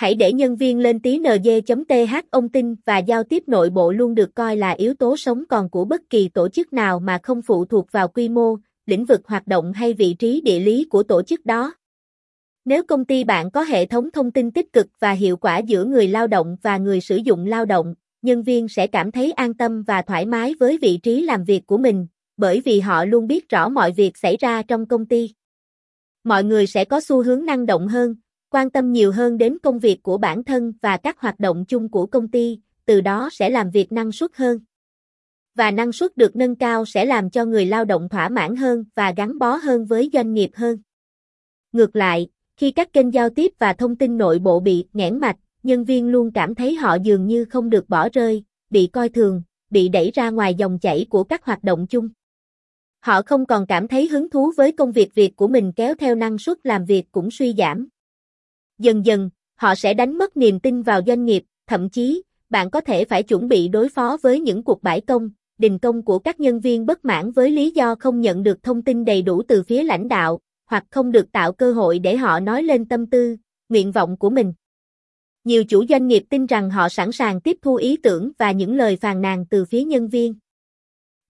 Hãy để nhân viên lên tí nd.th ông tin và giao tiếp nội bộ luôn được coi là yếu tố sống còn của bất kỳ tổ chức nào mà không phụ thuộc vào quy mô, lĩnh vực hoạt động hay vị trí địa lý của tổ chức đó. Nếu công ty bạn có hệ thống thông tin tích cực và hiệu quả giữa người lao động và người sử dụng lao động, nhân viên sẽ cảm thấy an tâm và thoải mái với vị trí làm việc của mình, bởi vì họ luôn biết rõ mọi việc xảy ra trong công ty. Mọi người sẽ có xu hướng năng động hơn, quan tâm nhiều hơn đến công việc của bản thân và các hoạt động chung của công ty, từ đó sẽ làm việc năng suất hơn. Và năng suất được nâng cao sẽ làm cho người lao động thỏa mãn hơn và gắn bó hơn với doanh nghiệp hơn. Ngược lại, khi các kênh giao tiếp và thông tin nội bộ bị nghẽn mạch, nhân viên luôn cảm thấy họ dường như không được bỏ rơi, bị coi thường, bị đẩy ra ngoài dòng chảy của các hoạt động chung. Họ không còn cảm thấy hứng thú với công việc việc của mình kéo theo năng suất làm việc cũng suy giảm. Dần dần, họ sẽ đánh mất niềm tin vào doanh nghiệp, thậm chí, bạn có thể phải chuẩn bị đối phó với những cuộc bãi công, đình công của các nhân viên bất mãn với lý do không nhận được thông tin đầy đủ từ phía lãnh đạo, hoặc không được tạo cơ hội để họ nói lên tâm tư, nguyện vọng của mình. Nhiều chủ doanh nghiệp tin rằng họ sẵn sàng tiếp thu ý tưởng và những lời phàn nàn từ phía nhân viên.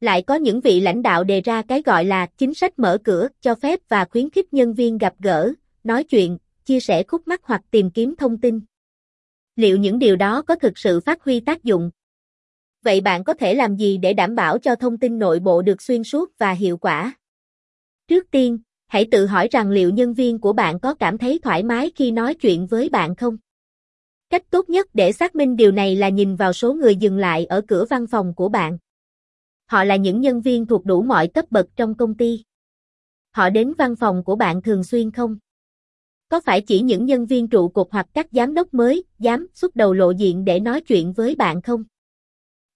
Lại có những vị lãnh đạo đề ra cái gọi là chính sách mở cửa, cho phép và khuyến khích nhân viên gặp gỡ, nói chuyện, chia sẻ khúc mắc hoặc tìm kiếm thông tin. Liệu những điều đó có thực sự phát huy tác dụng? Vậy bạn có thể làm gì để đảm bảo cho thông tin nội bộ được xuyên suốt và hiệu quả? Trước tiên, hãy tự hỏi rằng liệu nhân viên của bạn có cảm thấy thoải mái khi nói chuyện với bạn không? Cách tốt nhất để xác minh điều này là nhìn vào số người dừng lại ở cửa văn phòng của bạn. Họ là những nhân viên thuộc đủ mọi cấp bậc trong công ty. Họ đến văn phòng của bạn thường xuyên không? Có phải chỉ những nhân viên trụ cột hoặc các giám đốc mới, dám xuất đầu lộ diện để nói chuyện với bạn không?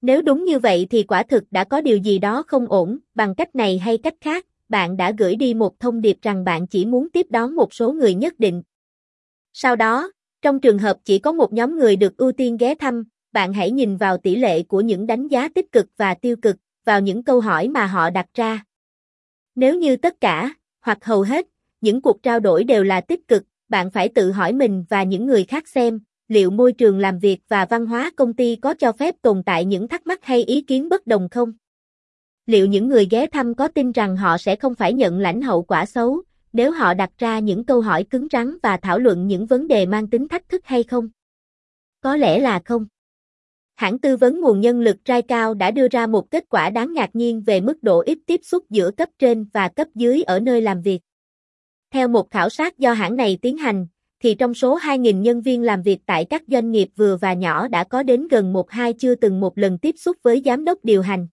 Nếu đúng như vậy thì quả thực đã có điều gì đó không ổn, bằng cách này hay cách khác, bạn đã gửi đi một thông điệp rằng bạn chỉ muốn tiếp đón một số người nhất định. Sau đó, trong trường hợp chỉ có một nhóm người được ưu tiên ghé thăm, bạn hãy nhìn vào tỷ lệ của những đánh giá tích cực và tiêu cực, vào những câu hỏi mà họ đặt ra. Nếu như tất cả, hoặc hầu hết, những cuộc trao đổi đều là tích cực, bạn phải tự hỏi mình và những người khác xem, liệu môi trường làm việc và văn hóa công ty có cho phép tồn tại những thắc mắc hay ý kiến bất đồng không? Liệu những người ghé thăm có tin rằng họ sẽ không phải nhận lãnh hậu quả xấu, nếu họ đặt ra những câu hỏi cứng rắn và thảo luận những vấn đề mang tính thách thức hay không? Có lẽ là không. Hãng tư vấn nguồn nhân lực trai cao đã đưa ra một kết quả đáng ngạc nhiên về mức độ ít tiếp xúc giữa cấp trên và cấp dưới ở nơi làm việc. Theo một khảo sát do hãng này tiến hành, thì trong số 2.000 nhân viên làm việc tại các doanh nghiệp vừa và nhỏ đã có đến gần một hai chưa từng một lần tiếp xúc với giám đốc điều hành.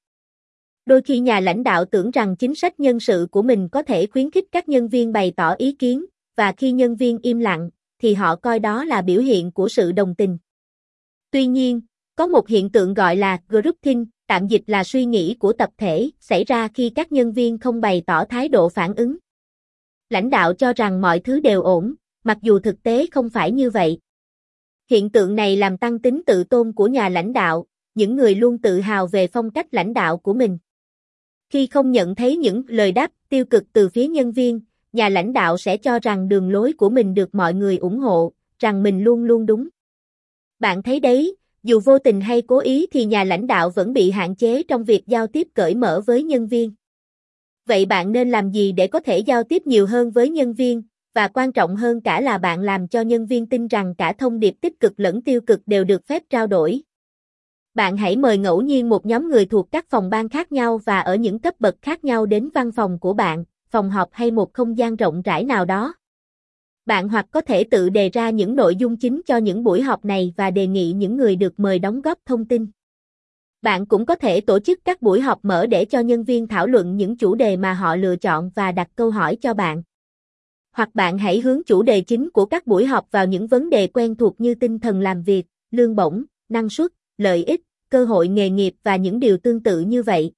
Đôi khi nhà lãnh đạo tưởng rằng chính sách nhân sự của mình có thể khuyến khích các nhân viên bày tỏ ý kiến, và khi nhân viên im lặng, thì họ coi đó là biểu hiện của sự đồng tình. Tuy nhiên, có một hiện tượng gọi là groupthink, tạm dịch là suy nghĩ của tập thể, xảy ra khi các nhân viên không bày tỏ thái độ phản ứng. Lãnh đạo cho rằng mọi thứ đều ổn, mặc dù thực tế không phải như vậy. Hiện tượng này làm tăng tính tự tôn của nhà lãnh đạo, những người luôn tự hào về phong cách lãnh đạo của mình. Khi không nhận thấy những lời đáp tiêu cực từ phía nhân viên, nhà lãnh đạo sẽ cho rằng đường lối của mình được mọi người ủng hộ, rằng mình luôn luôn đúng. Bạn thấy đấy, dù vô tình hay cố ý thì nhà lãnh đạo vẫn bị hạn chế trong việc giao tiếp cởi mở với nhân viên. Vậy bạn nên làm gì để có thể giao tiếp nhiều hơn với nhân viên, và quan trọng hơn cả là bạn làm cho nhân viên tin rằng cả thông điệp tích cực lẫn tiêu cực đều được phép trao đổi. Bạn hãy mời ngẫu nhiên một nhóm người thuộc các phòng ban khác nhau và ở những cấp bậc khác nhau đến văn phòng của bạn, phòng họp hay một không gian rộng rãi nào đó. Bạn hoặc có thể tự đề ra những nội dung chính cho những buổi họp này và đề nghị những người được mời đóng góp thông tin. Bạn cũng có thể tổ chức các buổi họp mở để cho nhân viên thảo luận những chủ đề mà họ lựa chọn và đặt câu hỏi cho bạn. Hoặc bạn hãy hướng chủ đề chính của các buổi họp vào những vấn đề quen thuộc như tinh thần làm việc, lương bổng, năng suất, lợi ích, cơ hội nghề nghiệp và những điều tương tự như vậy.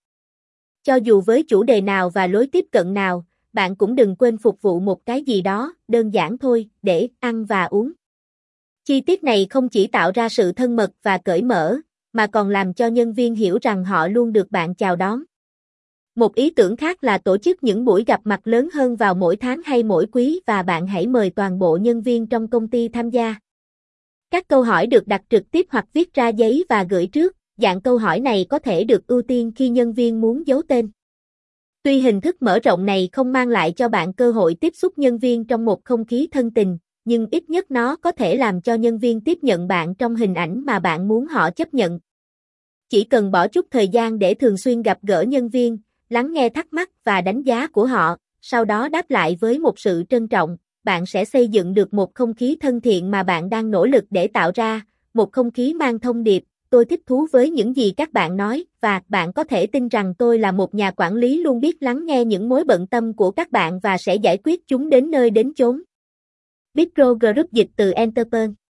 Cho dù với chủ đề nào và lối tiếp cận nào, bạn cũng đừng quên phục vụ một cái gì đó, đơn giản thôi, để ăn và uống. Chi tiết này không chỉ tạo ra sự thân mật và cởi mở, mà còn làm cho nhân viên hiểu rằng họ luôn được bạn chào đón. Một ý tưởng khác là tổ chức những buổi gặp mặt lớn hơn vào mỗi tháng hay mỗi quý và bạn hãy mời toàn bộ nhân viên trong công ty tham gia. Các câu hỏi được đặt trực tiếp hoặc viết ra giấy và gửi trước, dạng câu hỏi này có thể được ưu tiên khi nhân viên muốn giấu tên. Tuy hình thức mở rộng này không mang lại cho bạn cơ hội tiếp xúc nhân viên trong một không khí thân tình, nhưng ít nhất nó có thể làm cho nhân viên tiếp nhận bạn trong hình ảnh mà bạn muốn họ chấp nhận. Chỉ cần bỏ chút thời gian để thường xuyên gặp gỡ nhân viên, lắng nghe thắc mắc và đánh giá của họ, sau đó đáp lại với một sự trân trọng, bạn sẽ xây dựng được một không khí thân thiện mà bạn đang nỗ lực để tạo ra, một không khí mang thông điệp, tôi thích thú với những gì các bạn nói, và bạn có thể tin rằng tôi là một nhà quản lý luôn biết lắng nghe những mối bận tâm của các bạn và sẽ giải quyết chúng đến nơi đến chốn. Bitro Group dịch từ Enterprise.